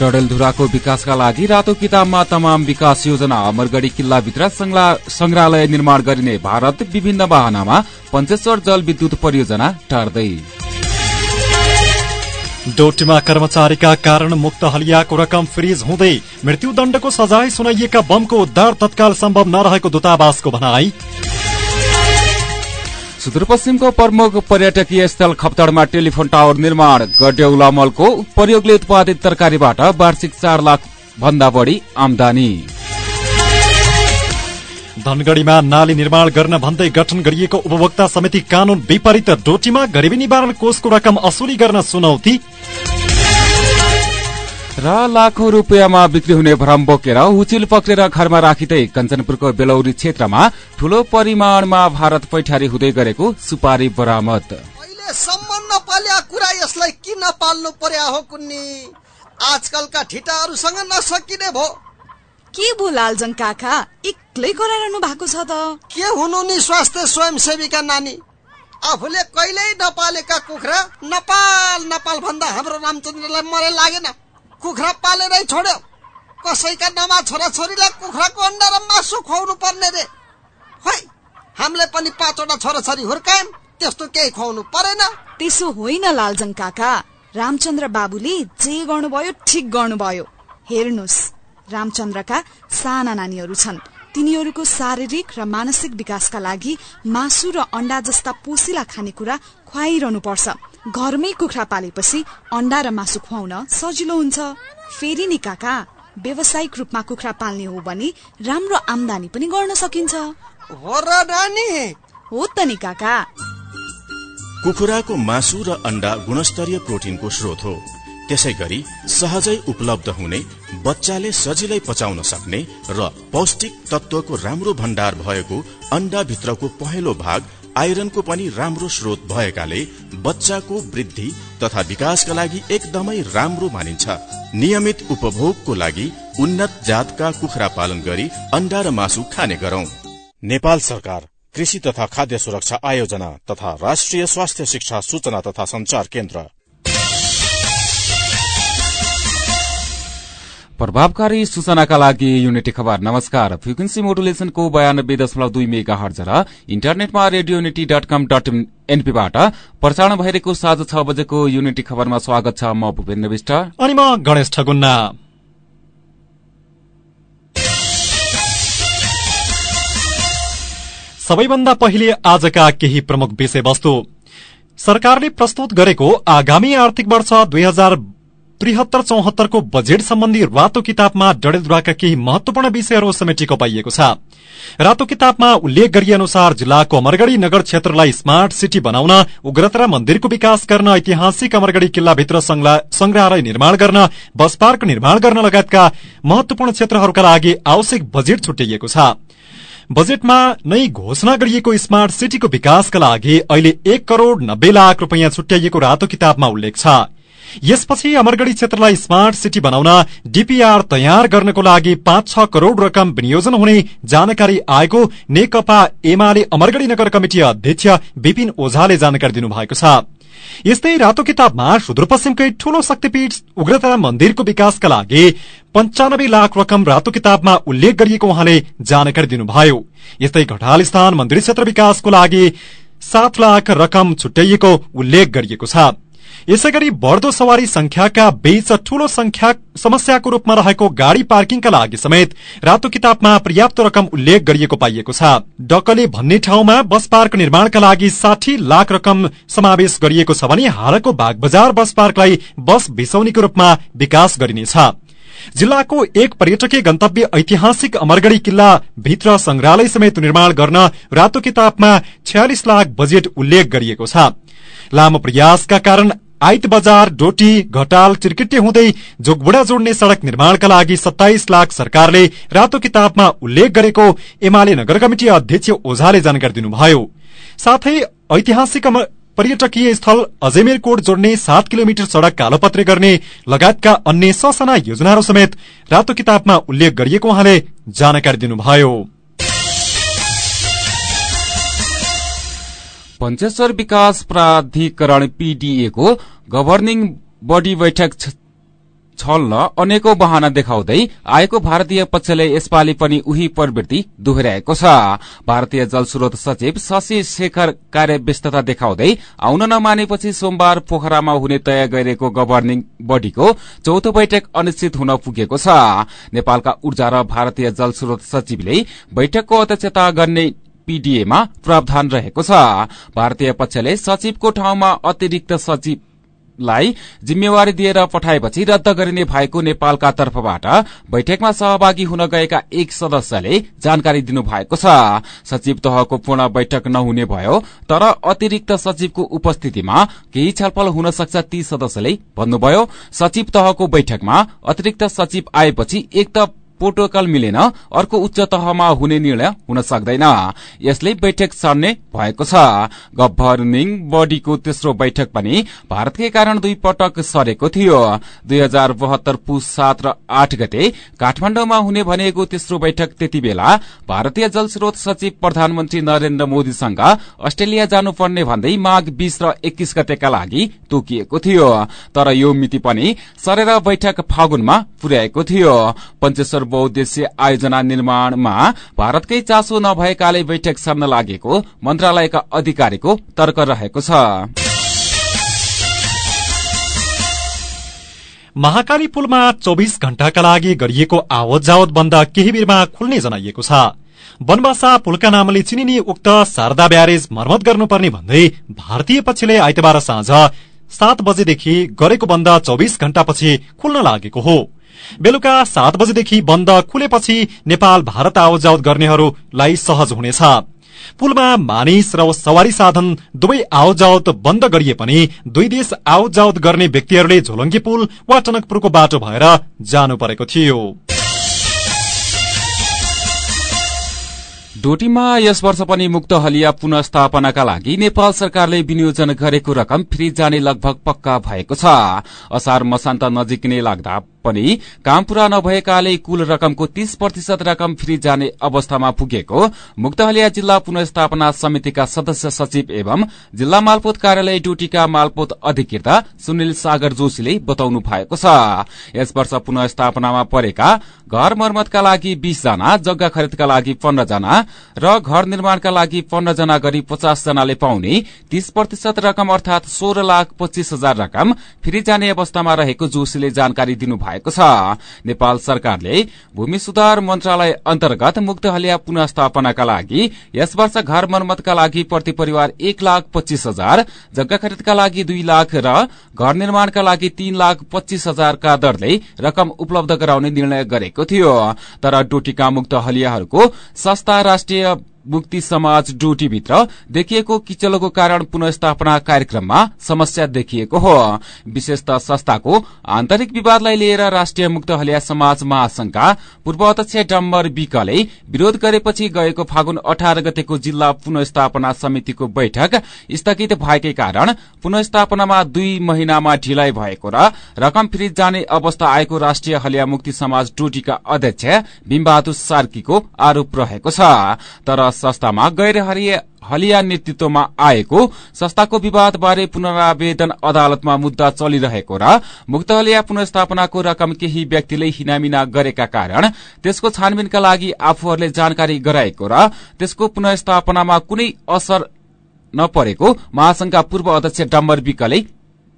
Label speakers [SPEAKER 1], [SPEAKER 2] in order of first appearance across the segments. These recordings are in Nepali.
[SPEAKER 1] डडेलधुराको विकासका लागि रातो किताबमा तमाम विकास योजना अमरगढ़ी किल्लाभित्र संग्रहालय निर्माण गरिने भारत विभिन्न वाहनामा पञ्चेश्वर जल विद्युत परियोजना टार्दै।
[SPEAKER 2] डोटीमा कर्मचारीका कारण मुक्त हलियाको रकम फ्रिज हुँदै मृत्युदण्डको सजाय सुनाइएका बमको उद्धार तत्काल सम्भव नरहेको दूतावासको भनाई।
[SPEAKER 1] सुदूरपश्चिमको प्रमुख पर्यटकीय स्थल खप्तडमा टेलिफोन टावर निर्माण। गड्यौला मलको प्रयोगले उत्पादित तरकारीबाट वार्षिक चार लाख भन्दा बढी आमदानी।
[SPEAKER 2] धनगढ़ीमा नाली निर्माण गर्न भन्दै गठन गरिएको उपभोक्ता समिति कानून विपरीत डोटीमा गरिबी निवारण कोषको रकम असुली गर्न चुनौती।
[SPEAKER 1] र लाखौं रुपियाँमा बिक्री हुने भ्रम बोकेर उचिल पक्रेर घरमा राखिँदै कञ्चनपुरको बेलौरी क्षेत्रमा ठूलो परिमाणमा भारत पैठारी हुँदै गरेको सुपारी बरामद।
[SPEAKER 3] कुरा यसलाई किन पाल्नु पर्या हो कुन्नी? आजकलका ठिटाहरूसँग नसकिने भो।
[SPEAKER 4] के भो लालजङ काका? एक्लै कराइरहनु भएको छ त।
[SPEAKER 3] के हुनु नि स्वास्थ्य स्वयंसेवीका नानी? आफूले कहिल्यै नपालेका कुखुरा नपाल नपाल भन्दा हाम्रो रामचन्द्रलाई मरे लागेन। कुखुरा पालेरै छोड्यो। कसैका नमा छोराछोरीलाई कुखुराको अन्डा र मासु खुवाउनु पर्ने रे। खै हामीले पनि पाँचवटा छोराछोरी हुर्कायौँ त्यस्तो केही खुवाउनु परेन।
[SPEAKER 4] त्यसो होइन लालजङ काका रामचन्द्र बाबुले जे गर्नुभयो ठिक गर्नुभयो। हेर्नुहोस् रामचन्द्रका साना नानीहरू छन्। तिनीहरूको शारीरिक र मानसिक विकासका लागि मासु र अण्डा जस्ता पोसिला खानेकुरा खुवाइरहनु पर्छ घरमै कुखुरा पालेपछि अण्डा र मासु खुवाउन सजिलो हुन्छ। फेरि नि काका व्यावसायिक रूपमा कुखुरा पाल्ने हो भने राम्रो आमदानी पनि गर्न सकिन्छ।
[SPEAKER 3] हो र नानी।
[SPEAKER 4] हो त नि काका।
[SPEAKER 5] कुखुराको मासु र अण्डा गुणस्तरीय प्रोटिनको स्रोत हो। त्यसै गरी सहजै उपलब्ध हुने बच्चाले सजिलै पचाउन सक्ने र पौष्टिक तत्वको राम्रो भण्डार भएको अण्डा भित्रको पहेँलो भाग आइरनको पनि राम्रो स्रोत भएकाले बच्चाको वृद्धि तथा विकासका लागि एकदमै राम्रो मानिन्छ। नियमित उपभोगको लागि उन्नत जातका कुखुरा पालन गरी अण्डा र मासु खाने गरौं। नेपाल सरकार कृषि तथा खाद्य सुरक्षा आयोजना तथा राष्ट्रिय स्वास्थ्य शिक्षा सूचना तथा संचार केन्द्र।
[SPEAKER 1] प्रभावकारी सूचनाका लागि युनिटी खबर। नमस्कार। फ्रिक्वेन्सी मोडुलेसनको बयानब्बे दशमलव दुई मेगा हर्ज र इन्टरनेटमा Radio Unity dot com dot एनपीबाट प्रसारण भइरहेको साँझ छ बजेको युनिटी खबरमा स्वागत छ। म भूपेन्द्र विष्ट।
[SPEAKER 2] अनि म गणेश ठगुन्ना। सबैभन्दा पहिले आजका केही प्रमुख विषयवस्तु। सरकारले प्रस्तुत गरेको आगामी आर्थिक वर्ष दुई हजार त्रिहत्तर चौहत्तरको बजेट सम्बन्धी रातो किताबमा डडेलधुराका केही महत्वपूर्ण विषयहरू समेटिएको पाइएको छ। रातो किताबमा उल्लेख गरिए अनुसार जिल्लाको अमरगढ़ी नगर क्षेत्रलाई स्मार्ट सिटी बनाउन उग्रतरा मन्दिरको विकास गर्न ऐतिहासिक अमरगढ़ी किल्लाभित्र संग्रहालय निर्माण गर्न बस पार्क निर्माण गर्न लगायतका महत्वपूर्ण क्षेत्रहरूका लागि आवश्यक बजेट छुट्याइएको छ। बजेटमा नै घोषणा गरिएको स्मार्ट सिटीको विकासका लागि अहिले एक करोड़ नब्बे लाख रूपियाँ छुट्याइएको रातो किताबमा उल्लेख छ। यसपछि अमरगढ़ी क्षेत्रलाई स्मार्ट सिटी बनाउन डीपीआर तयार गर्नको लागि पाँच छ करोड़ रकम विनियोजन हुने जानकारी आएको नेकपा एमाले अमरगढ़ी नगर कमिटी अध्यक्ष विपिन ओझाले जानकारी दिनुभएको छ। यस्तै रातो किताबमा सुदूरपश्चिमकै ठूलो शक्तिपीठ उग्रता मन्दिरको विकासका लागि पञ्चानब्बे लाख रकम रातो किताबमा उल्लेख गरिएको उहाँले जानकारी दिनुभयो। यस्तै घटाल स्थान मन्दिर क्षेत्र विकासको लागि सात लाख रकम छुट्याइएको उल्लेख गरिएको छ। यसै गरी बढ़दो सवारी संख्याका बीच ठूलो समस्याको रूपमा रहेको गाड़ी पार्किङका लागि समेत रातो किताबमा पर्याप्त रकम उल्लेख गरिएको पाइएको छ। डकले भन्ने ठाउँमा बस पार्क निर्माणका लागि साठी लाख रकम समावेश गरिएको छ भने हालको बागबजार बस पार्कलाई बस बिसौनीको रूपमा विकास गरिनेछ। जिल्लाको एक पर्यटकीय गन्तव्य ऐतिहासिक अमरगढ़ी किल्ला भित्र संग्रहालय समेत निर्माण गर्न रातो किताबमा छयालिस लाख बजेट उल्लेख गरिएको छ। लामो प्रयासका कारण आइत बजार डोटी घटाल चिरकिटे हुँदै जोगबुडा जोड्ने सड़क निर्माणका लागि सत्ताइस लाख सरकारले रातो किताबमा उल्लेख गरेको एमाले नगर कमिटी अध्यक्ष ओझाले जानकारी दिनुभयो। साथै ऐतिहासिक पर्यटकीय स्थल अजमेरकोट जोड्ने सात किलोमिटर सड़क कालोपत्रे गर्ने लगायतका अन्य ससाना योजनाहरू समेत रातो किताबमा उल्लेख गरिएको उहाँले जानकारी दिनुभयो।
[SPEAKER 1] पञ्चेश्वर विकास प्राधिकरण पीडीए को गभर्निङ बडी बैठक छल्न अनेकौं बहाना देखाउँदै आएको भारतीय पक्षले यसपालि पनि उही प्रवृत्ति दोहोर्याएको छ। भारतीय जलस्रोत सचिव शशि शेखर कार्यव्यस्तता देखाउँदै आउन नमानेपछि सोमबार पोखरामा हुने तय गरिएको गभर्निङ बडीको चौथो बैठक अनिश्चित हुन पुगेको छ। नेपालका ऊर्जा र भारतीय जलस्रोत सचिवले बैठकको अध्यक्षता गर्ने पीडीएमा प्रावधान रहेको छ। भारतीय पक्षले सचिवको ठाउँमा अतिरिक्त सचिव लाई जिम्मेवारी दिएर पठाएपछि रद्द गरिने भएको नेपालका तर्फबाट बैठकमा सहभागी हुन गएका एक सदस्यले जानकारी दिनुभएको छ। सचिव तहको पूर्ण बैठक नहुने भयो तर अतिरिक्त सचिवको उपस्थितिमा केही छलफल हुन सक्छ ती सदस्यले भन्नुभयो। सचिव तहको बैठकमा अतिरिक्त सचिव आएपछि एक त प्रोटोकल मिलेन अर्को उच्च तहमा हुने निर्णय हुन सक्दैन। यसले बैठक सर्ने भएको छ। गभर्निङ बडीको तेस्रो बैठक पनि भारतकै कारण दुई पटक सरेको थियो। दुई हजार बहत्तर पुस सात र आठ गते काठमाण्डुमा हुने भनेको तेस्रो बैठक त्यति बेला भारतीय जलस्रोत सचिव प्रधानमन्त्री नरेन्द्र मोदीसँग अस्ट्रेलिया जानुपर्ने भन्दै माघ बीस र एक्कीस गतेका लागि तोकिएको थियो। तर यो मिति पनि सरेर बैठक फागुनमा पुर्याएको थियो। पञ्चेश्वर बहुद्देश्य आयोजना निर्माणमा भारतकै चासो नभएकाले बैठक सर्न लागेको मन्त्रालयका अधिकारीको तर्क रहेको छ।
[SPEAKER 2] महाकाली पुलमा चौबिस घण्टाका लागि गरिएको आवत जावत बन्द केही बेरमा खुल्ने जनाइएको छ। वनवासा पुलका नामले चिनिने उक्त शारदा ब्यारेज मर्मत गर्नुपर्ने भन्दै भारतीय पक्षले आइतबार साँझ सात बजेदेखि गरेको बन्द चौबिस घण्टापछि खुल्न लागेको हो। बेलुका सात बजेदेखि बन्द खुलेपछि नेपाल भारत आवत जावत गर्नेहरूलाई सहज हुनेछ। पुलमा मानिस र सवारी साधन दुवै आवत जावत बन्द गरिए पनि दुई देश आवत जावत गर्ने व्यक्तिहरूले झोलङ्गी पुल वा टनकपुरको बाटो भएर जानु परेको थियो।
[SPEAKER 1] डोटीमा यस वर्ष पनि मुक्त हलिया पुनस्थापनाका लागि नेपाल सरकारले विनियोजन गरेको रकम फेरि जाने लगभग पक्का भएको छ। असार मसान्त नजिक नै लाग्दा पनि काम पूरा नभएकाले कुल रकमको तीस प्रतिशत रकम फेरि जाने अवस्थामा पुगेको मुक्तहलिया जिल्ला पुनस्थापना समितिका सदस्य सचिव एवं जिल्ला मालपोत कार्यालय डोटीका मालपोत अधिकृत सुनिल सागर जोशीले बताउनु भएको छ। यस वर्ष पुनस्थापनामा परेका घर मर्मतका लागि बीस जना जग्गा खरिदका लागि पन्ध्र जना र घर निर्माणका लागि पन्ध्र जना गरी पचास जनाले पाउने तीस प्रतिशत रकम अर्थात सोह्र लाख पच्चीस हजार रकम फेरि जाने अवस्थामा रहेको जोशीले जानकारी दिनुभयो। भएको छ। नेपाल सरकारले भूमि सुधार मन्त्रालय अन्तर्गत मुक्त हलिया पुनस्थापनाका लागि यस वर्ष घर मर्मतका लागि प्रति परिवार एक लाख पच्चीस हजार जग्गा खरिदका लागि दुई लाख र घर निर्माणका लागि तीन लाख पच्चीस हजारका दरले रकम उपलब्ध गराउने निर्णय गरेको थियो। तर डोटीका मुक्त हलियाहरूको सस्ता राष्ट्रिय मुक्ति समाज डोटीभित्र देखिएको किचलोको कारण पुनस्थापना कार्यक्रममा समस्या देखिएको हो। विशेषत संस्थाको आन्तरिक विवादलाई लिएर राष्ट्रिय मुक्त हलिया समाज महासंघका पूर्व अध्यक्ष डम्बर विकले विरोध गरेपछि गएको फागुन अठार गतेको जिल्ला पुनस्थापना समितिको बैठक स्थगित भएकै कारण पुनस्थापनामा दुई महिनामा ढिलाइ भएको र रकम फिरित जाने अवस्था आएको राष्ट्रिय हलिया मुक्ति समाज डोटीका अध्यक्ष भीमबहादुर सार्कीको आरोप रहेको छ। तर संस्थामा गैर हलिया नेतृत्वमा आएको संस्थाको विवादबारे पुनरावेदन अदालतमा मुद्दा चलिरहेको र मुक्त हलिया पुनस्थापनाको रकम केही व्यक्तिले हिनामिना गरेका कारण त्यसको छानबिनका लागि आफूहरूले जानकारी गराएको र त्यसको पुनस्थापनामा कुनै असर नपरेको महासंघका पूर्व अध्यक्ष डम्बर विकले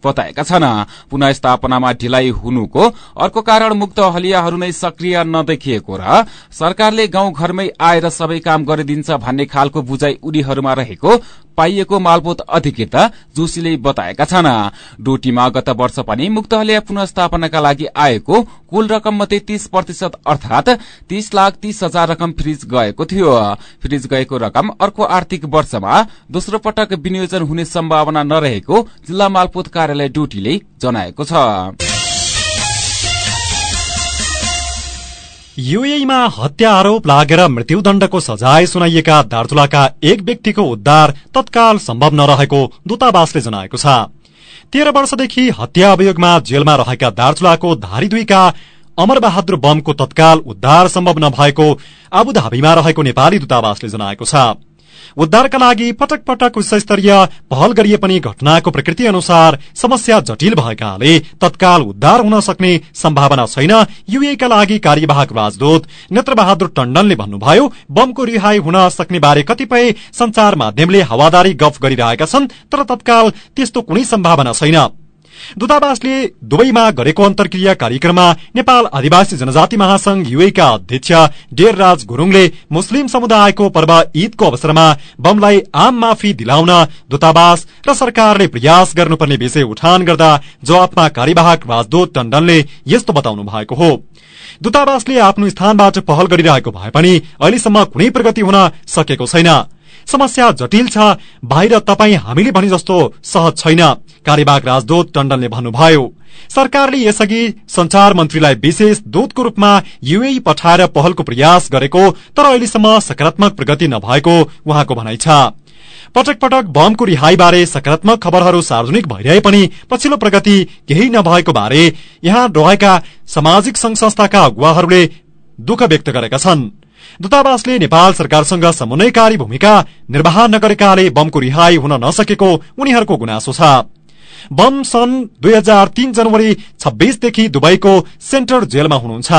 [SPEAKER 1] बताएका छन्। पुनः स्थापनामा ढिलाइ हुनुको अर्को कारण मुक्त हलियाहरू नै सक्रिय नदेखिएको र सरकारले गाउँ घरमै आएर सबै काम गरिदिन्छ भन्ने खालको बुझाइ उनीहरूमा रहेको पाइएको मालपोत अधिकृत जोशीले बताएका छन्। डोटीमा गत वर्ष पनि मुक्त हलिया पुनस्थापनाका लागि आएको कुल रकम मध्ये तीस प्रतिशत अर्थात तीस लाख तीस हजार रकम फ्रिज गएको थियो। फ्रिज गएको रकम अर्को आर्थिक वर्षमा दोस्रो पटक विनियोजन हुने सम्भावना नरहेको जिल्ला मालपोत कार्यालय डोटीले जनाएको छ।
[SPEAKER 2] युएमा हत्या आरोप लागेर मृत्युदण्डको सजाय सुनाइएका दार्चुलाका एक व्यक्तिको उद्धार तत्काल सम्भव नरहेको दूतावासले जनाएको छ। तेह्र वर्षदेखि हत्या अभियोगमा जेलमा रहेका दार्चुलाको धारीदुईका अमरबहादुर बमको तत्काल उद्धार सम्भव नभएको आबुधाबीमा रहेको नेपाली दूतावासले जनाएको छ। उद्धारका लागि पटक पटक उच्चस्तरीय पहल गरिए पनि घटनाको प्रकृति अनुसार समस्या जटिल भएकाले तत्काल उद्धार हुन सक्ने सम्भावना छैन। युएका लागि कार्यवाहक राजदूत नेत्र बहादुर टण्डनले भन्नुभयो बमको रिहाई हुन सक्ने बारे कतिपय संचार माध्यमले हावादारी गफ गरिरहेका छन् तर तत्काल त्यस्तो कुनै सम्भावना छैन। दूतावासले दुवैमा गरेको अन्तर्क्रिया कार्यक्रममा नेपाल आदिवासी जनजाति महासंघ युएका अध्यक्ष डेरराज गुरूङले मुस्लिम समुदायको पर्व ईदको अवसरमा बमलाई आम माफी दिलाउन दूतावास र सरकारले प्रयास गर्नुपर्ने विषय उठान गर्दा जवाफमा कार्यवाहक राजदूत टण्डनले यस्तो बताउनु भएको हो। दूतावासले आफ्नो स्थानबाट पहल गरिरहेको भए पनि अहिलेसम्म कुनै प्रगति हुन सकेको छैन। समस्या जटिल छ। बाहिर तपाई हामीले भने जस्तो सहज छैन। कार्यवाहक राजदूत टण्डनले भन्नुभयो सरकारले यसअघि संचार मन्त्रीलाई विशेष दूतको रूपमा युए पठाएर पहलको प्रयास गरेको तर अहिलेसम्म सकारात्मक प्रगति नभएको उहाँको भनाइ छ। पटक पटक बमको रिहाईबारे सकारात्मक खबरहरू सार्वजनिक भइरहे पनि पछिल्लो प्रगति केही नभएको बारे यहाँ रहेका सामाजिक संघ संस्थाका अगुवाहरूले दुःख व्यक्त गरेका छन्। दूतावासले नेपाल सरकारसँग समन्वयकारी भूमिका निर्वाह नगरेकाले बमको रिहाई हुन नसकेको उनीहरूको गुनासो छ। बम सन् दुई हजार तीन जनवरी छब्बीसदेखि दुबईको सेन्टर जेलमा हुनुहुन्छ।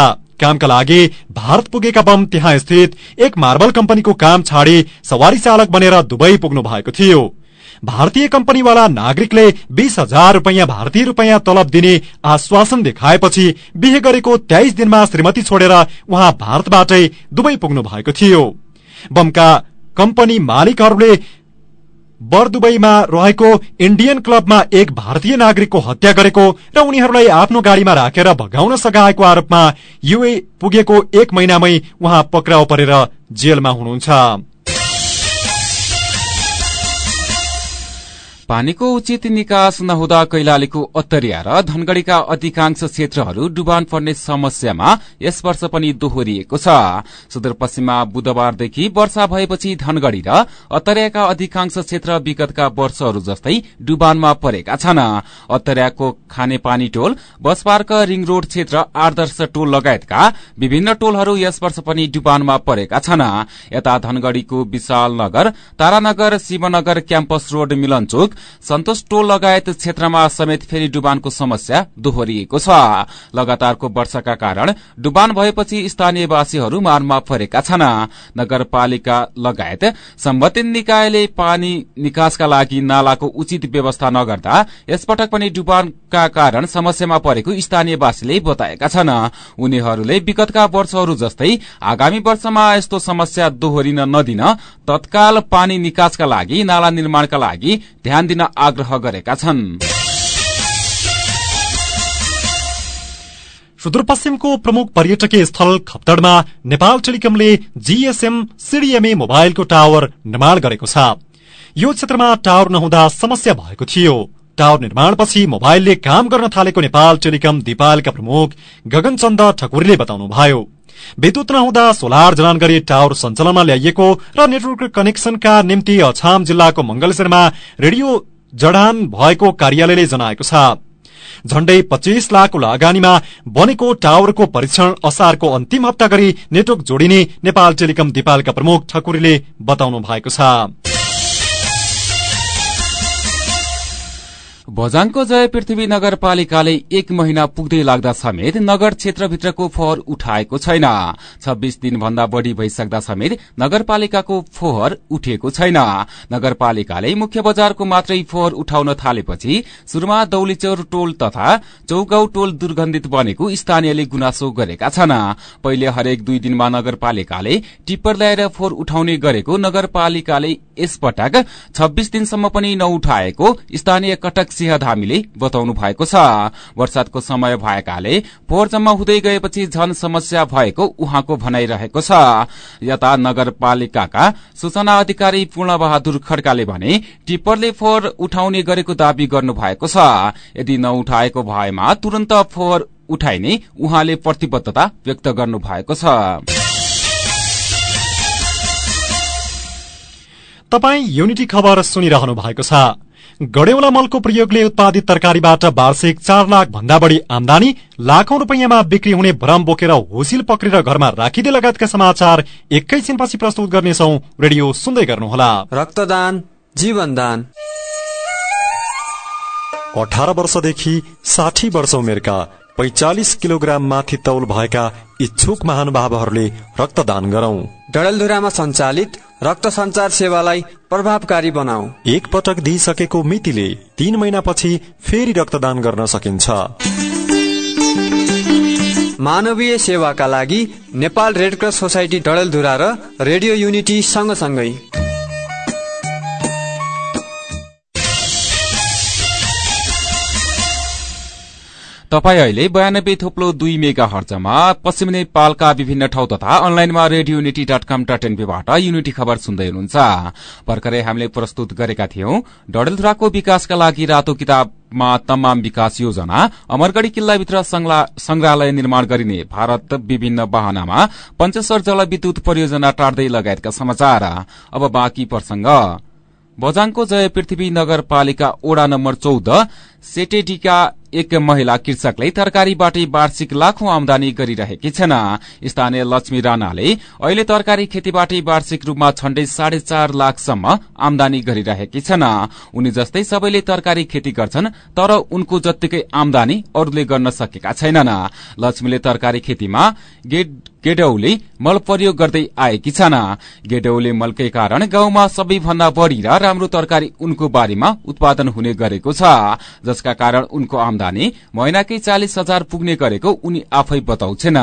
[SPEAKER 2] कामका लागि भारत पुगेका बम त्यहाँ स्थित एक मार्बल कम्पनीको काम छाडी सवारी चालक बनेर दुबई पुग्नु भएको थियो। भारतीय कम्पनीवाला नागरिकले बीस हजार रूपियाँ भारतीय रूपियाँ तलब दिने आश्वासन देखाएपछि बिहे गरेको तेइस दिनमा श्रीमती छोडेर उहाँ भारतबाटै दुबई पुग्नु भएको थियो। बमका कम्पनी मालिकहरूले बरदुबईमा रहेको इण्डियन क्लबमा एक भारतीय नागरिकको हत्या गरेको र उनीहरूलाई आफ्नो गाड़ीमा राखेर भगाउन सघाएको आरोपमा युए पुगेको एक महिनामै उहाँ पक्राउ परेर जेलमा हुनुहुन्छ।
[SPEAKER 1] पानीको उचित निकास नहुँदा कैलालीको अत्तरिया र धनगढ़ीका अधिकांश क्षेत्रहरू डुबान पर्ने समस्यामा यस वर्ष पनि दोहोरिएको छ। सुदूरपश्चिममा बुधबारदेखि वर्षा भएपछि धनगढ़ी र अत्तरियाका अधिकांश क्षेत्र विगतका वर्षहरू जस्तै डुबानमा परेका छन्। अत्तरियाको खानेपानी टोल बस पार्क रिङ रोड क्षेत्र आदर्श टोल लगायतका विभिन्न टोलहरू यस वर्ष पनि डुबानमा परेका छन्। यता धनगढ़ीको विशाल नगर तारानगर शिवनगर क्याम्पस रोड मिलनचोक सन्तोष टोल लगायत क्षेत्रमा समेत फेरि डुबानको समस्या दोहोरिएको छ। लगातारको वर्षाका कारण डुबान भएपछि स्थानीयवासीहरू मारमा परेका छन्। नगरपालिका लगायत सम्बन्धित निकायले पानी निकासका लागि नालाको उचित व्यवस्था नगर्दा यसपटक पनि डुबानका कारण समस्यामा परेको स्थानीयवासीले बताएका छन्। उनीहरूले विगतका वर्षहरू जस्तै आगामी वर्षमा यस्तो समस्या दोहोरिन नदिन तत्काल पानी निकासका लागि नाला निर्माणका लागि ध्यान दिन आग्रह गरेका छन्।
[SPEAKER 2] सुदूरपश्चिमको प्रमुख पर्यटकीय स्थल खप्तडमा नेपाल टेलिकमले जीएसएम सीडीएमए मोबाइलको टावर निर्माण गरेको छ। यो क्षेत्रमा टावर नहुँदा समस्या भएको थियो। टावर निर्माणपछि मोबाइलले काम गर्न थालेको नेपाल टेलिकम दिपालका प्रमुख गगनचन्द ठकुरीले बताउनुभयो। विद्युत नहुँदा सोलर जलान गरी टावर सञ्चालनमा ल्याइएको र नेटवर्क कनेक्सनका निम्ति अछाम जिल्लाको मंगलसेरमा रेडियो जडान भएको कार्यालयले जनाएको छ। झण्डै पच्चीस लाख लगानीमा बनेको टावरको परीक्षण असारको अन्तिम हप्ता गरी नेटवर्क जोडिने नेपाल टेलिकम दिपालका प्रमुख ठकुरीले बताउनु भएको छ।
[SPEAKER 1] बजाङको जय पृथ्वी नगरपालिकाले एक महिना पुग्दै लाग्दा समेत नगर क्षेत्रभित्रको फोहोर उठाएको छैन। छब्बीस दिनभन्दा बढ़ी भइसक्दा समेत नगरपालिकाको फोहोर उठेको छैन। नगरपालिकाले मुख्य बजारको मात्रै फोहोर उठाउन थालेपछि शुरूमा दौलीचौर टोल तथा चौगाउ टोल दुर्गन्धित बनेको स्थानीयले गुनासो गरेका छन्। पहिले हरेक दुई दिनमा नगरपालिकाले टिप्पर ल्याएर फोहोर उठाउने गरेको नगरपालिकाले यसपटक छब्बीस दिनसम्म पनि नउठाएको स्थानीय कटक सिंह धामीले बताउनु भएको छ। वर्षातको समय भएकाले फोहोर जम्मा हुँदै गएपछि झन समस्या भएको उहाँको भनाइरहेको छ। यता नगरपालिकाका सूचना अधिकारी पूर्ण बहादुर खड्काले भने टिप्परले फोहोर उठाउने गरेको दावी गर्नु भएको छ। यदि नउठाएको भएमा तुरन्त फोहोर उठाइने उहाँले प्रतिबद्धता व्यक्त गर्नु भएको छ।
[SPEAKER 2] तपाई युनिटी खबर सुनिरहनु भएको छ। गडेौला मलको प्रयोगले उत्पादित तरकारीबाट वार्षिक चार लाख भन्दा बढ़ी आमदानी लाखौं रूपियाँमा बिक्री हुने भ्रम बोकेर हुसिल पक्रेर घरमा राखिदे लगायतका समाचार एकैछिनपछि प्रस्तुत गर्नेछौ रेडियो सुन्दै गर्नुहोला।
[SPEAKER 6] रक्तदान जीवनदान।
[SPEAKER 7] अठार वर्षदेखि साठी वर्ष उमेरका पैंचालिस किलोग्राम माथि तौल भएका इच्छुक महानुभावहरूले रक्तदान गरौं।
[SPEAKER 6] डडेलधुरामा सञ्चालित रक्त संचार सेवालाई प्रभावकारी बनाऊ।
[SPEAKER 7] एक पटक दिइसकेको मितिले तीन महिनापछि फेरि रक्तदान गर्न सकिन्छ।
[SPEAKER 6] मानवीय सेवाका लागि नेपाल रेडक्रस सोसाइटी डडेलधुरा र रेडियो युनिटी सँगसँगै।
[SPEAKER 1] तपाई अहिले बयानब्बे थोप्लो दुई मेगा हर्जमा पश्चिम नेपालका विभिन्न ठाउँ तथा अनलाइनमा Radio Unity dot com dot एनपीबाट Unity खबर सुन्दै हुनुहुन्छ। भर्खरै हामीले प्रस्तुत गरेका थियौं डडेलधुराको विकासका लागि रातो किताबमा तमाम विकास योजना अमरगढ़ी किल्लाभित्र संग्रहालय निर्माण गरिने भारत विभिन्न वाहनामा पञ्चेश्वर जलविद्युत परियोजना टार्दै लगायतका समाचार। अब बाँकी प्रसंग। बजाङको जय पृथ्वी नगरपालिका ओडा नम्बर चौध सेटेडीका एक महिला कृषकले तरकारीबाटै वार्षिक लाखौं आमदानी गरिरहेकी छन्। स्थानीय लक्ष्मी राणाले अहिले तरकारी खेतीबाटै वार्षिक रूपमा छण्डै साढे चार लाखसम्म आमदानी गरिरहेकी छन्। उनी जस्तै सबैले तरकारी खेती गर्छन् तर उनको जत्तिकै आमदानी अरूले गर्न सकेका छैनन्। लक्ष्मीले तरकारी खेतीमा गेडौले मल प्रयोग गर्दै आएकी छन्। गेडौले मलकै कारण गाउँमा सबैभन्दा बढ़ी र राम्रो तरकारी उनको बारीमा उत्पादन हुने गरेको छ। जसका कारण उनको आमदानी महिनाकै चालिस हजार पुग्ने गरेको उनी आफै बताउँछेन।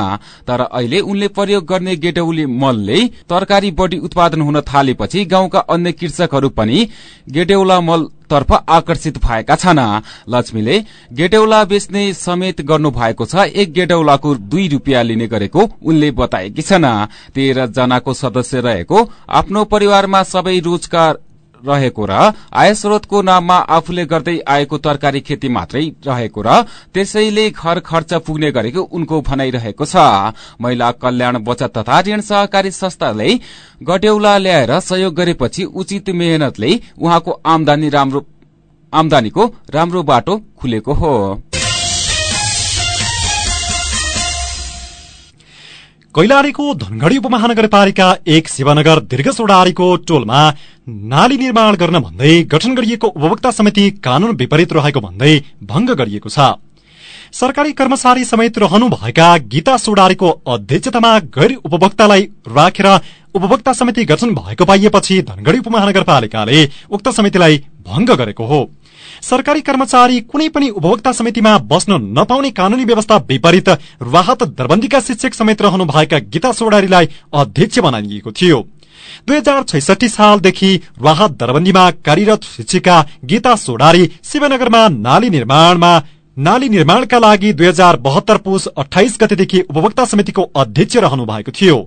[SPEAKER 1] तर अहिले उनले प्रयोग गर्ने गेटौली मलले तरकारी बढ़ी उत्पादन हुन थालेपछि गाउँका अन्य कृषकहरू पनि गेडेौला मल तर्फ आकर्षित भएका छन्। लक्ष्मीले गेडौला बेच्ने समेत गर्नु भएको छ। एक गेडौलाको दुई रूपियाँ लिने गरेको उनले बताएकी छन्। तेह्र जनाको सदस्य रहेको आफ्नो परिवारमा सबै रोजगार रहेको र आय स्रोतको नाममा आफूले गर्दै आएको तरकारी खेती मात्रै रहेको र त्यसैले घर खर्च पुग्ने गरेको उनको भनाइरहेको छ। महिला कल्याण बचत तथा ऋण सहकारी संस्थाले गड्यौला ल्याएर सहयोग गरेपछि उचित मेहनतले उहाँको आमदानीको राम्रो बाटो खुलेको हो।
[SPEAKER 2] कैलालीको धनगढ़ी उपमहानगरपालिका एक शिवनगर दीर्घसोडारीको टोलमा नाली निर्माण गर्न भन्दै गठन गरिएको उपभोक्ता समिति कानून विपरीत रहेको भन्दै भंग गरिएको छ। सरकारी कर्मचारी समेत रहनुभएका गीता सोडारीको अध्यक्षतामा गैर उपभोक्तालाई राखेर उपभोक्ता समिति गठन भएको पाइएपछि धनगढ़ी उपमहानगरपालिकाले उक्त समितिलाई भंग गरेको हो। सरकारी कर्मचारी कुनै पनि उपभोक्ता समितिमा बस्न नपाउने कानूनी व्यवस्था विपरीत राहत दरबन्दीका शिक्षक समेत रहनुभएका गीता सोडारीलाई अध्यक्ष बनाइएको थियो। दुई हजार छैसठी सालदेखि राहत दरबन्दीमा कार्यरत शिक्षिका गीता सोडारी शिवनगरमा नाली निर्माणमा नाली निर्माणका लागि दुई हजार बहत्तर पुस अठाइस गतेदेखि उपभोक्ता समितिको अध्यक्ष रहनु भएको थियो।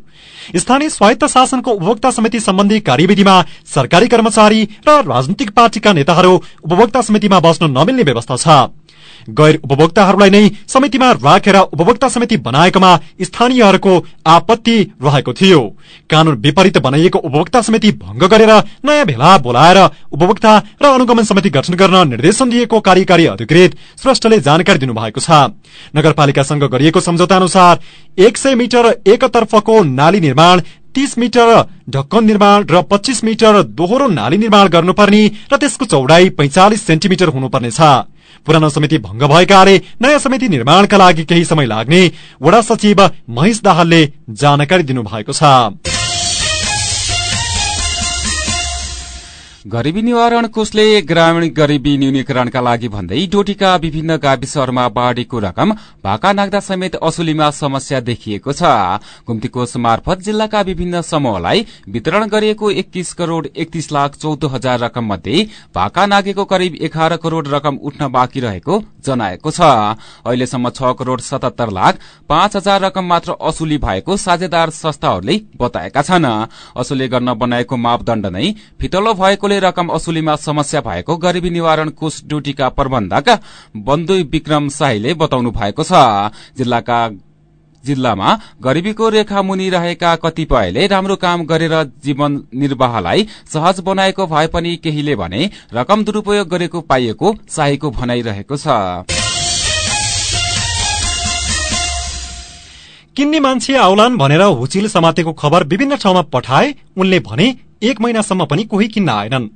[SPEAKER 2] स्थानीय स्वायत्त शासनको उपभोक्ता समिति सम्बन्धी कार्यविधिमा सरकारी कर्मचारी र राजनीतिक पार्टीका नेताहरू उपभोक्ता समितिमा बस्न नमिल्ने व्यवस्था छ। गैर उपभोक्ताहरूलाई नै समितिमा राखेर उपभोक्ता समिति बनाएकोमा स्थानीयहरूको आपत्ति रहेको थियो। कानून विपरीत बनाइएको उपभोक्ता समिति भंग गरेर नयाँ भेला बोलाएर उपभोक्ता र अनुगमन समिति गठन गर्न निर्देशन दिएको कार्यकारी अधिकृत श्रेष्ठले जानकारी दिनुभएको छ। नगरपालिकासँग गरिएको सम्झौता अनुसार एक सय मिटर एकतर्फको नाली निर्माण तीस मिटर ढक्कन निर्माण र पच्चीस मिटर दोहोरो नाली निर्माण गर्नुपर्ने र त्यसको चौडाई पैंचालिस सेन्टिमिटर हुनुपर्नेछ। पुरानो समिति भंग भएकाले नयाँ समिति निर्माणका लागि केही समय लाग्ने वडा सचिव महेश दाहालले जानकारी दिनुभएको छ।
[SPEAKER 1] गरिबी निवारण कोषले ग्रामीण गरिबी न्यूनीकरणका लागि भन्दै डोटीका विभिन्न गाविसहरूमा बाढ़ीको रकम भाका नाग्दा समेत असुलीमा समस्या देखिएको छ। घुम्ती कोष मार्फत जिल्लाका विभिन्न समूहलाई वितरण गरिएको एक्कीस करोड़ एकतीस लाख चौध हजार रकम मध्ये भाका नागेको करिब एघार करोड़ रकम उठ्न बाँकी रहेको जनाएको छ। अहिलेसम्म छ करोड़ सतहत्तर लाख पाँच हजार रकम मात्र असुली भएको साझेदार संस्थाहरूले बताएका छन्। असुली गर्न बनाएको मापदण्ड नै फितलो भएको रकम असुलीमा समस्या भएको गरिबी निवारण कोष ड्यूटीका प्रबन्धक बन्धु विक्रम शाहीले बताउनु भएको छ। जिल्लामा गरिबीको रेखा मुनि रहेका कतिपयले राम्रो काम गरेर जीवन निर्वाहलाई सहज बनाएको भए पनि केहीले भने रकम दुरूपयोग गरेको पाइएको शाहीको भनाइरहेको छ।
[SPEAKER 2] किन्ने मान्छे आउलान् भनेर हुचिल समातेको खबर विभिन्न ठाउँमा पठाए उनले भने एक महिनासम्म पनि कोही किन्न आएनन्।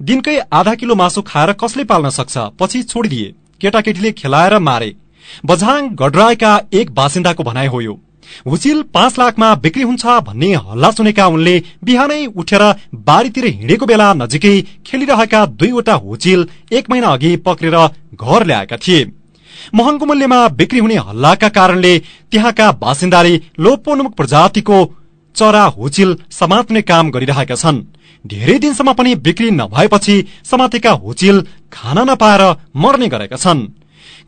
[SPEAKER 2] दिनकै आधा किलो मासु खाएर कसले पाल्न सक्छ पछि छोडिदिए। केटाकेटीले खेलाएर मारे। बझाङ गडराएका एक बासिन्दाको भनाइ हो यो। हुचिल पाँच लाखमा बिक्री हुन्छ भन्ने हल्ला सुनेका उनले बिहानै उठेर बारीतिर हिँडेको बेला नजिकै खेलिरहेका दुईवटा हुचिल एक महिना अघि पक्रेर घर ल्याएका थिए। महँगो मूल्यमा बिक्री हुने हल्लाका कारणले त्यहाँका बासिन्दाले लोपोन्मुख प्रजातिको चरा हुचिल समात्ने काम गरिरहेका छन्। धेरै दिनसम्म पनि बिक्री नभएपछि समातेका हुचिल खान नपाएर मर्ने गरेका छन्।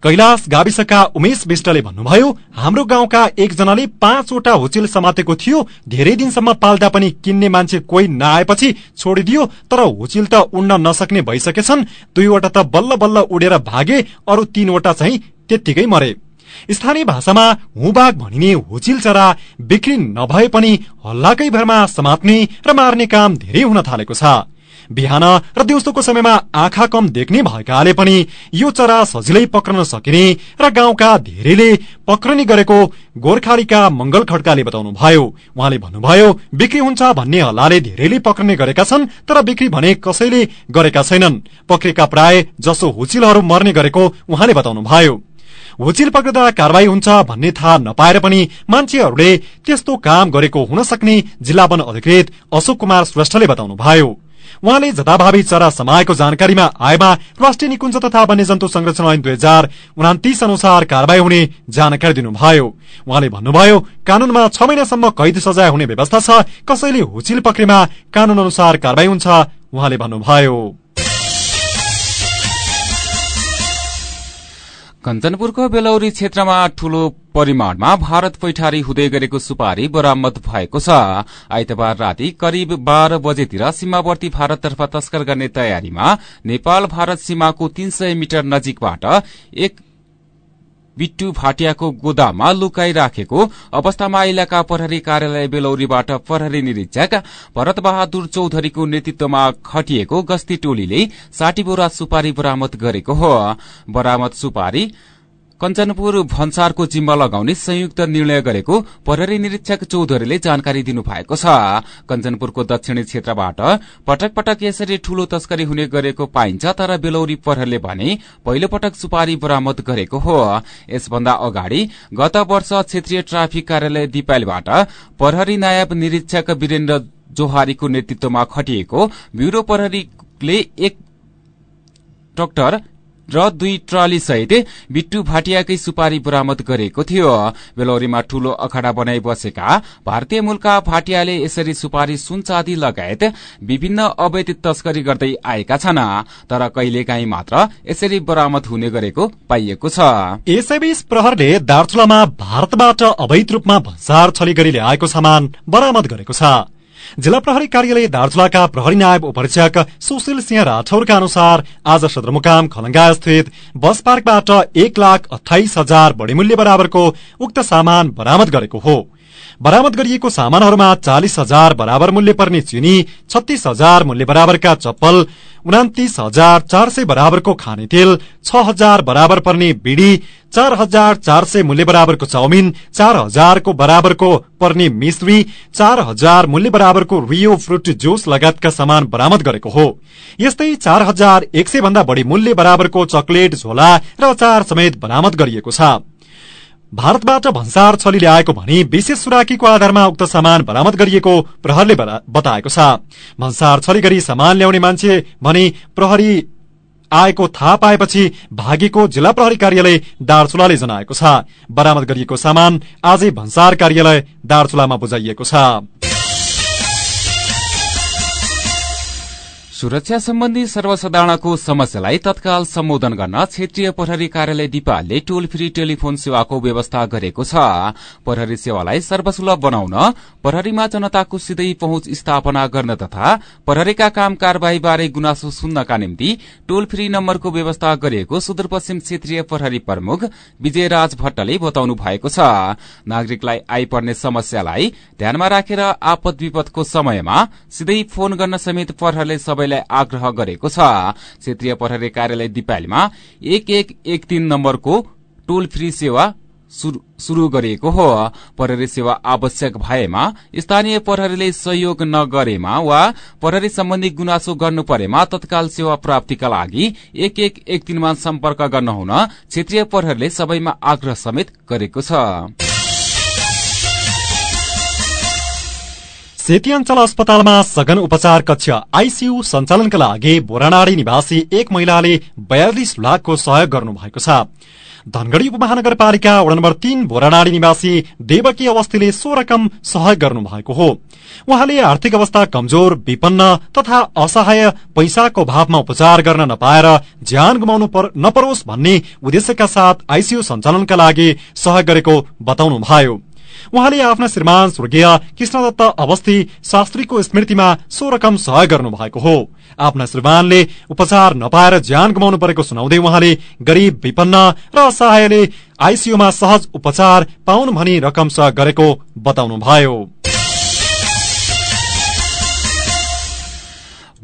[SPEAKER 2] कैलाश गाविसका उमेश विष्टले भन्नुभयो हाम्रो गाउँका एकजनाले पाँचवटा हुचिल समातेको थियो। धेरै दिनसम्म पाल्दा पनि किन्ने मान्छे कोही नआएपछि छोडिदियो तर हुचिल त उड्न नसक्ने भइसकेछन्। दुईवटा त बल्ल बल्ल उडेर भागे अरू तीनवटा चाहिँ त्यत्तिकै मरे। स्थानीय भाषामा हुबाग भनिने हुचिल चरा बिक्री नभए पनि हल्लाकै भरमा समात्ने र मार्ने काम धेरै हुन थालेको छ। बिहान र दिउँसोको समयमा आँखा कम देख्ने भएकाले पनि यो चरा सजिलै पक्रन सकिने र गाउँका धेरैले पक्रने गरेको गोर्खालीका मंगल खड्काले बताउनु भयो उहाँले भन्नुभयो बिक्री हुन्छ भन्ने हल्लाले धेरैले पक्रने गरेका छन् तर बिक्री भने कसैले गरेका छैनन्। पक्रेका प्राय जसो हुचिलहरू मर्ने गरेको उहाँले बताउनु भयो हुचिल पक्रिँदा कारवाही हुन्छ भन्ने थाहा नपाएर पनि मान्छेहरूले त्यस्तो काम गरेको हुन सक्ने जिल्ला वन अधिकृत अशोक कुमार श्रेष्ठले बताउनु भयो उहाँले जताभावी चरा समाएको जानकारीमा आएमा राष्ट्रिय निकुञ्ज तथा वन्यजन्तु संरक्षण ऐन दुई हजार उनातिस अनुसार कारवाही हुने जानकारी दिनुभयो। उहाँले भन्नुभयो कानूनमा छ महिनासम्म कैद सजाय हुने व्यवस्था छ कसैले हुचिल पक्रेमा कानून अनुसार कारवाही हुन्छ उहाँले भन्नुभयो।
[SPEAKER 1] कञ्चनपुरको बेलौरी क्षेत्रमा ठूलो परिमाणमा भारत पैठारी हुँदै गरेको सुपारी बरामद भएको छ। आइतबार राति करिब बाह्र बजेतिर सीमावर्ती भारततर्फ तस्कर गर्ने तयारीमा नेपाल भारत सीमाको तीन सय मिटर नजिकबाट एक बिट्टु भाटियाको गोदाममा लुकाई राखेको अवस्थामा इलाका प्रहरी कार्यालय बेलौरीबाट प्रहरी निरीक्षक भरत बहादुर चौधरीको नेतृत्वमा खटिएको गस्ती टोलीले साठी बोरा सुपारी बरामद गरेको हो। बरामद सुपारी कञ्चनपुर भन्सारको जिम्मा लगाउने संयुक्त निर्णय गरेको प्रहरी निरीक्षक चौधरीले जानकारी दिनुभएको छ। कञ्चनपुरको दक्षिणी क्षेत्रबाट पटक पटक यसरी ठूलो तस्करी हुने गरेको पाइन्छ तर बेलौरी प्रहरले भने पहिलो पटक सुपारी बरामद गरेको हो। यसभन्दा अगाडि गत वर्ष क्षेत्रीय ट्राफिक कार्यालय दिपालीबाट प्रहरी नायब निरीक्षक वीरेन्द्र जोहारीको नेतृत्वमा खटिएको ब्यूरो प्रहरीले एक ट्रक्टर र दुई ट्रली सहित बिट्टु भाटियाकै सुपारी बरामद गरेको थियो। बेलौरीमा ठूलो अखडा बनाइ बसेका भारतीय मूलका भाटियाले यसरी सुपारी सुनचाँदी लगायत विभिन्न अवैध तस्करी गर्दै आएका छन् तर कहिलेकाहीँ मात्र यसरी बरामद हुने गरेको पाइएको छ।
[SPEAKER 2] यसैबीच प्रहरले दार्चुलामा भारतबाट अवैध रूपमा भन्सार छली गरी ल्याएको सामान बरामद गरेको छ। जिल्ला प्रहरी कार्यालय दार्चुलाका प्रहरी नायब उपरीक्षक सुशील सिंह राठौरका अनुसार आज सदरमुकाम खलंगा स्थित बस पार्कबाट एक लाख अठाइस हजार बढ़ी मूल्य बराबरको उक्त सामान बरामद गरेको हो। बरामद गरिएको सामानहरूमा चालिस हजार बराबर मूल्य पर्ने चिनी छत्तीस हजार मूल्य बराबरका चप्पल उनातिस हजार चार सय बराबरको खाने तेल छ हजार बराबर पर्ने बिडी चार हजार चार सय मूल्य बराबरको चाउमिन चार हजारको बराबरको पर्ने मिश्री चार हजार मूल्य बराबरको रियो फ्रुट जुस लगायतका सामान बरामद गरेको हो। यस्तै चार हजार एक सय भन्दा बढ़ी मूल्य बराबरको चकलेट झोला र अचार समेत बरामद गरिएको छ। भारतबाट भन्सार छली ल्याएको भनी विशेष सुराकीको आधारमा उक्त सामान बरामद गरिएको प्रहरले बताएको छ। भन्सार छली गरी सामान ल्याउने मान्छे भनी प्रहरी आएको थाहा पाएपछि भागेको जिल्ला प्रहरी कार्यालय दार्चुलाले जनाएको छ। बरामद गरिएको सामान आजै भन्सार कार्यालय दार्चुलामा बुझाइएको छ।
[SPEAKER 1] सुरक्षा सम्बन्धी सर्वसाधारणको समस्यालाई तत्काल सम्बोधन गर्न क्षेत्रीय प्रहरी कार्यालय दिपालले टोल फ्री टेलिफोन सेवाको व्यवस्था गरेको छ। प्रहरी सेवालाई सर्वसुलभ बनाउन प्रहरीमा जनताको सिधै पहुँच स्थापना गर्न तथा प्रहरीका काम कार्यवाही बारे गुनासो सुन्नका निम्ति टोल फ्री नम्बरको व्यवस्था गरिएको सुदूरपश्चिम क्षेत्रीय प्रहरी प्रमुख विजयराज भट्टले बताउनु भएको छ। नागरिकलाई आइपर्ने समस्यालाई ध्यानमा राखेर आपद विपदको समयमा सिधै फोन गर्न समेत प्रहरले सबैलाई आग्रह गरेको छ। क्षेत्रीय प्रहरी कार्यालय दिपालीमा एक एक एक तीन नम्बरको टोल फ्री सेवा शुरू गरिएको हो। प्रहरी सेवा आवश्यक भएमा स्थानीय प्रहरीले सहयोग नगरेमा वा प्रहरी सम्बन्धी गुनासो गर्नु परेमा तत्काल सेवा प्राप्तिका लागि एक एक एक तीनमा सम्पर्क गर्न हुन क्षेत्रीय प्रहरीले सबैमा आग्रह समेत गरेको छ।
[SPEAKER 2] सेती अञ्चल अस्पतालमा सघन उपचार कक्ष आइसियू सञ्चालनका लागि बोरानाडी निवासी एक महिलाले बयालिस लाखको सहयोग गर्नु भएको छ। धनगढ़ी उपमहानगरपालिका वडा नम्बर तीन भोराडाँडी निवासी देवकी अवस्थीले सो रकम सहयोग गर्नु भएको हो। उहाँले आर्थिक अवस्था कमजोर विपन्न तथा असहाय पैसाको भावमा उपचार गर्न नपाएर ज्यान गुमाउनु नपरोस् भन्ने उद्देश्यका साथ आइसियू सञ्चालनका लागि सहयोग गरेको बताउनु भयो उहाँले आफ्ना श्रीमान स्वर्गीय कृष्णदत्त अवस्थी शास्त्रीको स्मृतिमा सो रकम सहयोग गर्नु भएको हो। आफ्ना श्रीमानले उपचार नपाएर ज्यान गुमाउनु परेको सुनाउँदै उहाँले गरीब विपन्न र असहायले आइसियूमा सहज उपचार पाउनु भनी रकम सहयोग गरेको बताउनुभयो।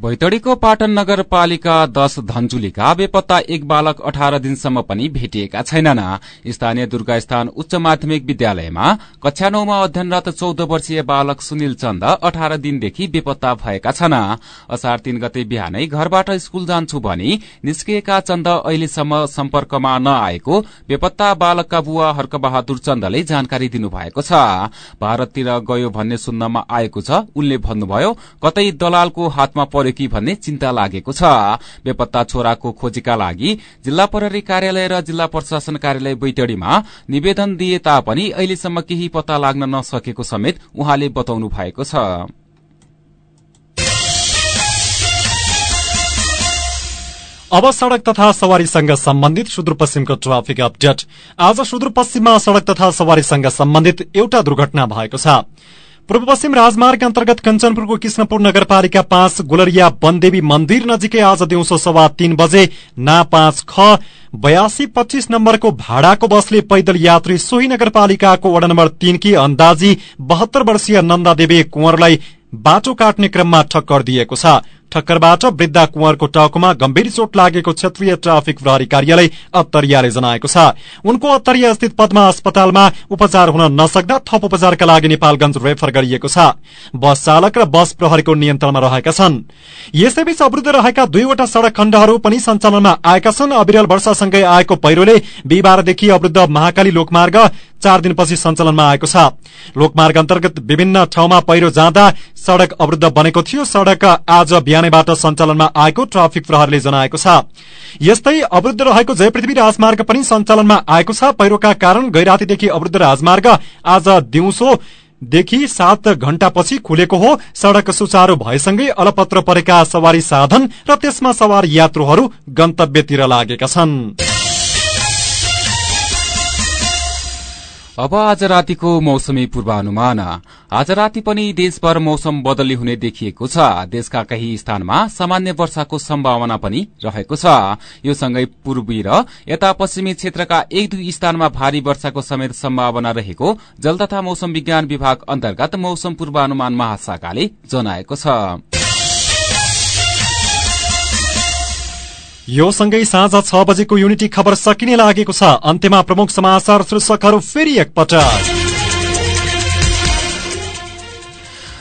[SPEAKER 1] बैतडीको पाटन नगरपालिका दश धनचुलीका बेपत्ता एक बालक अठार दिनसम्म पनि भेटिएका छैनन्। स्थानीय दुर्गास्थान उच्च माध्यमिक विद्यालयमा कक्षा नौमा अध्ययनरत चौध वर्षीय बालक सुनिल चन्द अठार दिनदेखि बेपत्ता भएका छन्। असार तीन गते बिहानै घरबाट स्कूल जान्छु भनी निस्किएका चन्द अहिलेसम्म सम्पर्कमा नआएको बेपत्ता बालकका बुवा हर्कबहादुर चन्दले जानकारी दिनुभएको छ। भारततिर गयो भन्ने सुन्नमा आएको छ। उनले भन्नुभयो कतै दलालको हातमा पर्यो कि भन्ने चिन्ता लागेको छ। बेपत्ता छोराको खोजीका लागि जिल्ला प्रहरी कार्यालय र जिल्ला प्रशासन कार्यालय बैतडीमा निवेदन दिए तापनि अहिलेसम्म केही पत्ता लाग्न नसकेको समेत उहाँले बताउनु भएको छ।
[SPEAKER 2] अब सड़क तथा सवारीसँग सम्बन्धित सुदूरपश्चिमको ट्राफिक अपडेट। आज सुदूरपश्चिममा सड़क तथा सवारीसँग सम्बन्धित एउटा दुर्घटना भएको छ। पूर्व पश्चिम राजमार्ग अन्तर्गत कञ्चनपुरको कृष्णपुर नगरपालिका पाँच गुलरिया वनदेवी मन्दिर नजिकै आज दिउँसो सवा तीन बजे ना पाँच ख बयासी पच्चीस नम्बरको भाडाको बसले पैदल यात्री सोही नगरपालिकाको वडा नम्बर तीनकी अन्दाजी बहत्तर वर्षीय नन्दा देवी कुंवरलाई बाटो काट्ने क्रममा ठक्कर दिएको छ। ठक्करबाट वृद्धा कुंवरको टाउकोमा गम्भीर चोट लागेको क्षेत्रीय ट्राफिक प्रहरी कार्यालय अत्तरियाले जनाएको छ। उनको अत्तरिया स्थित पद्मा अस्पतालमा उपचार हुन नसक्दा थप उपचारका लागि नेपालगंज रेफर गरिएको छ। बस चालक र बस प्रहरीको नियन्त्रणमा रहेका छन्। यसैबीच अवरुद्ध रहेका दुईवटा सड़क खण्डहरू पनि सञ्चालनमा आएका छन्। अविरल वर्षासँगै आएको पहिरोले बिहिबारदेखि अवरुद्ध महाकाली लोकमार्ग चार दिनपछि सञ्चालनमा आएको छ। लोकमार्ग अन्तर्गत विभिन्न ठाउँमा पहिरो जाँदा सड़क अवरुद्ध बनेको थियो। सड़क आज बिहानैबाट सञ्चालनमा आएको ट्राफिक प्रहरले जनाएको छ। यस्तै अवरुद्ध रहेको जयपृथ्वी राजमार्ग पनि सञ्चालनमा आएको छ। पहिरोका कारण गैरातीदेखि अवरुद्ध राजमार्ग आज दिउँसो देखि सात घण्टापछि खुलेको हो। सड़क सुचारू भएसँगै अलपत्र परेका सवारी साधन र त्यसमा सवार यात्रुहरू गन्तव्यतिर लागेका छन्।
[SPEAKER 1] अब आज रातिको मौसमी पूर्वानुमान। आज राति पनि देशभर मौसम बदली हुने देखिएको छ। देशका केही स्थानमा सामान्य वर्षाको सम्भावना पनि रहेको छ। यो सँगै पूर्वी र यता पश्चिमी क्षेत्रका एक दुई स्थानमा भारी वर्षाको समेत सम्भावना रहेको जल तथा मौसम विज्ञान विभाग अन्तर्गत मौसम पूर्वानुमान महाशाखाले जनाएको छ।
[SPEAKER 2] यो सँगै साँझ छ बजेको युनिटी खबर सकिने लागेको छ। अन्त्यमा प्रमुख समाचार शीर्षकहरू फेरि एकपटक।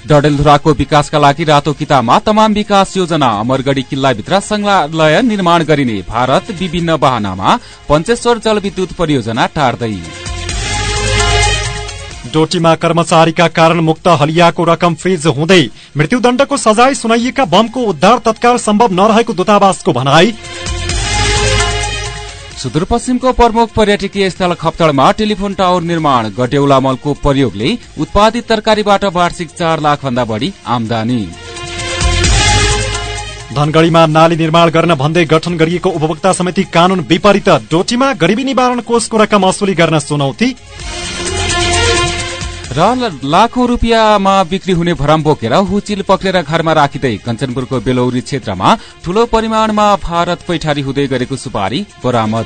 [SPEAKER 1] डडेलधुराको विकासका लागि रातो किताबमा तमाम विकास योजना अमरगढ़ी किल्लाभित्र संग्रहालय निर्माण गरिने भारत विभिन्न वाहनामा पञ्चेश्वर जलविद्युत परियोजना टार्दै।
[SPEAKER 2] डोटीमा कर्मचारीका कारण मुक्त हलियाको रकम फ्रिज हुँदै मृत्युदण्डको सजाय सुनाइएका बमको उद्धार तत्काल सम्भव नरहेको दूतावासको भनाई।
[SPEAKER 1] सुदूरपश्चिमको प्रमुख पर्यटकीय स्थल खप्तडमा टेलिफोन टावर निर्माण गटेउला मलको प्रयोगले उत्पादित तरकारीबाट वार्षिक चार लाख भन्दा बढ़ी आमदानी।
[SPEAKER 2] धनगढ़ीमा नाली निर्माण गर्न भन्दै गठन गरिएको उपभोक्ता समिति कानून विपरीत डोटीमा गरिबी निवारण कोषको रकम असुली गर्न चुनौती।
[SPEAKER 1] र लाखौं रुपियाँमा बिक्री हुने भरम बोकेर हुचिल पक्रेर घरमा राखिँदै कञ्चनपुरको बेलौरी क्षेत्रमा ठूलो परिमाणमा भारत पैठारी हुँदै गरेको सुपारी बरामद।